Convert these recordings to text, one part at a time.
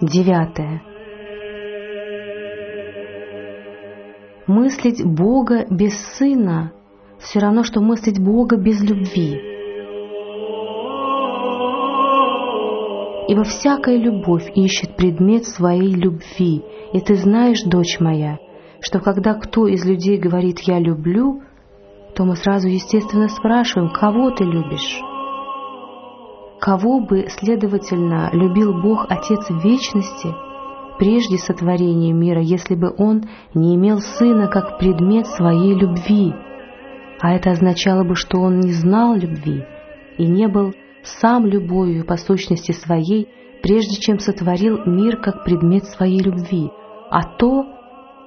Девятое. Мыслить Бога без Сына все равно, что мыслить Бога без любви. Ибо всякая любовь ищет предмет своей любви, и ты знаешь, дочь моя, что когда кто из людей говорит «я люблю», то мы сразу, естественно, спрашиваем, кого ты любишь? Кого бы, следовательно, любил Бог Отец Вечности прежде сотворения мира, если бы Он не имел Сына как предмет своей любви? А это означало бы, что Он не знал любви и не был сам любовью по сущности своей, прежде чем сотворил мир как предмет своей любви. А то,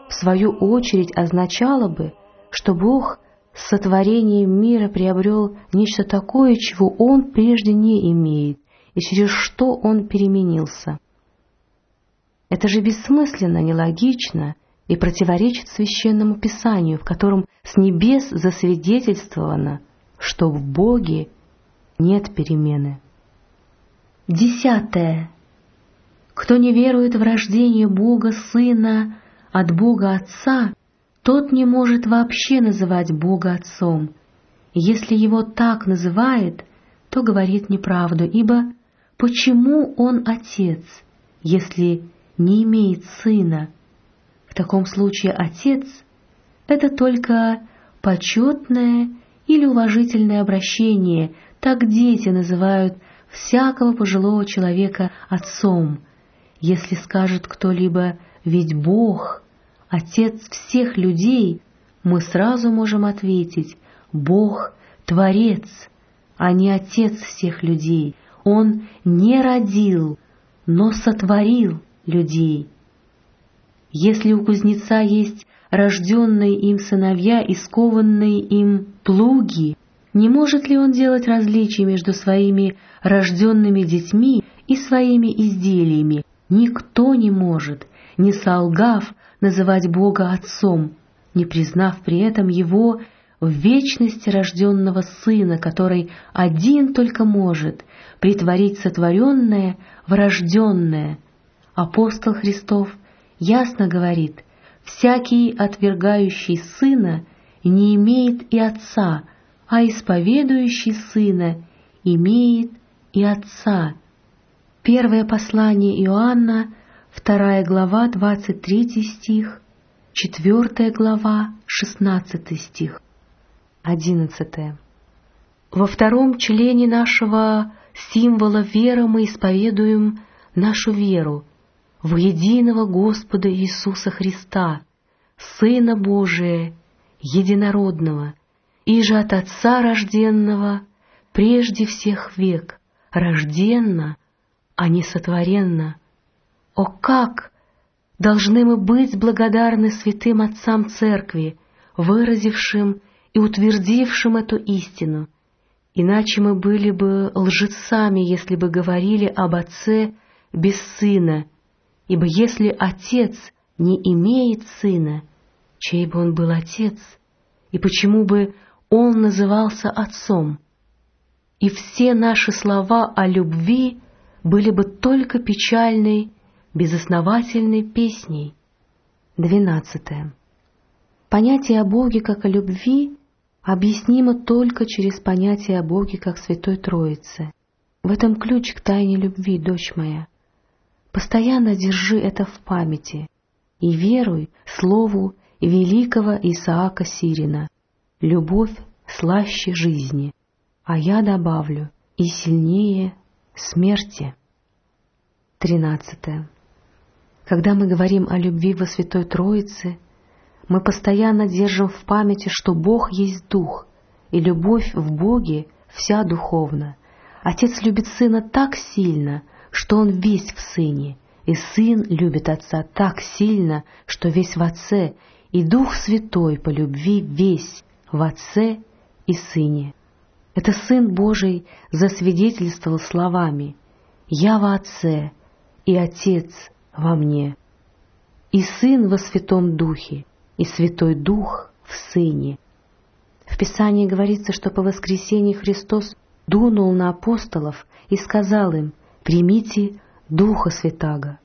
в свою очередь, означало бы, что Бог сотворением мира приобрел нечто такое, чего Он прежде не имеет, и через что Он переменился. Это же бессмысленно, нелогично и противоречит священному писанию, в котором с небес засвидетельствовано, что в Боге нет перемены. Десятое. Кто не верует в рождение Бога Сына от Бога Отца, тот не может вообще называть Бога Отцом. Если его так называет, то говорит неправду, ибо почему он Отец, если не имеет Сына? В таком случае Отец — это только почетное или уважительное обращение — так дети называют всякого пожилого человека отцом. Если скажет кто-либо «ведь Бог, Отец всех людей», мы сразу можем ответить «Бог — Творец, а не Отец всех людей. Он не родил, но сотворил людей». Если у кузнеца есть рожденные им сыновья и скованные им плуги, не может ли он делать различия между своими рожденными детьми и своими изделиями? Никто не может, не солгав, называть Бога Отцом, не признав при этом Его в вечности рожденного Сына, который один только может притворить сотворенное в рожденное. Апостол Христов ясно говорит, «Всякий, отвергающий Сына, не имеет и Отца, а исповедующий Сына имеет и Отца. Первое послание Иоанна, вторая глава, 23 стих, четвертая глава, 16 стих, одиннадцатое. Во втором члене нашего символа веры мы исповедуем нашу веру в единого Господа Иисуса Христа, Сына Божия, единородного, и же от Отца рожденного прежде всех век, рожденно, а не сотворенно. О как! Должны мы быть благодарны святым отцам Церкви, выразившим и утвердившим эту истину, иначе мы были бы лжецами, если бы говорили об Отце без Сына, ибо если Отец не имеет Сына, чей бы он был Отец, и почему бы он назывался Отцом, и все наши слова о любви были бы только печальной, безосновательной песней. Двенадцатое. Понятие о Боге как о любви объяснимо только через понятие о Боге как Святой Троице. В этом ключ к тайне любви, дочь моя. Постоянно держи это в памяти и веруй слову великого Исаака Сирина, любовь слаще жизни, а я добавлю и сильнее смерти. Тринадцатое. Когда мы говорим о любви во Святой Троице, мы постоянно держим в памяти, что Бог есть Дух, и любовь в Боге вся духовна. Отец любит Сына так сильно, что Он весь в Сыне, и Сын любит Отца так сильно, что весь в Отце, и Дух Святой по любви весь в Отце и Сыне. Это Сын Божий засвидетельствовал словами «Я во Отце, и Отец во мне, и Сын во Святом Духе, и Святой Дух в Сыне». В Писании говорится, что по воскресении Христос дунул на апостолов и сказал им, «Примите Духа Святаго».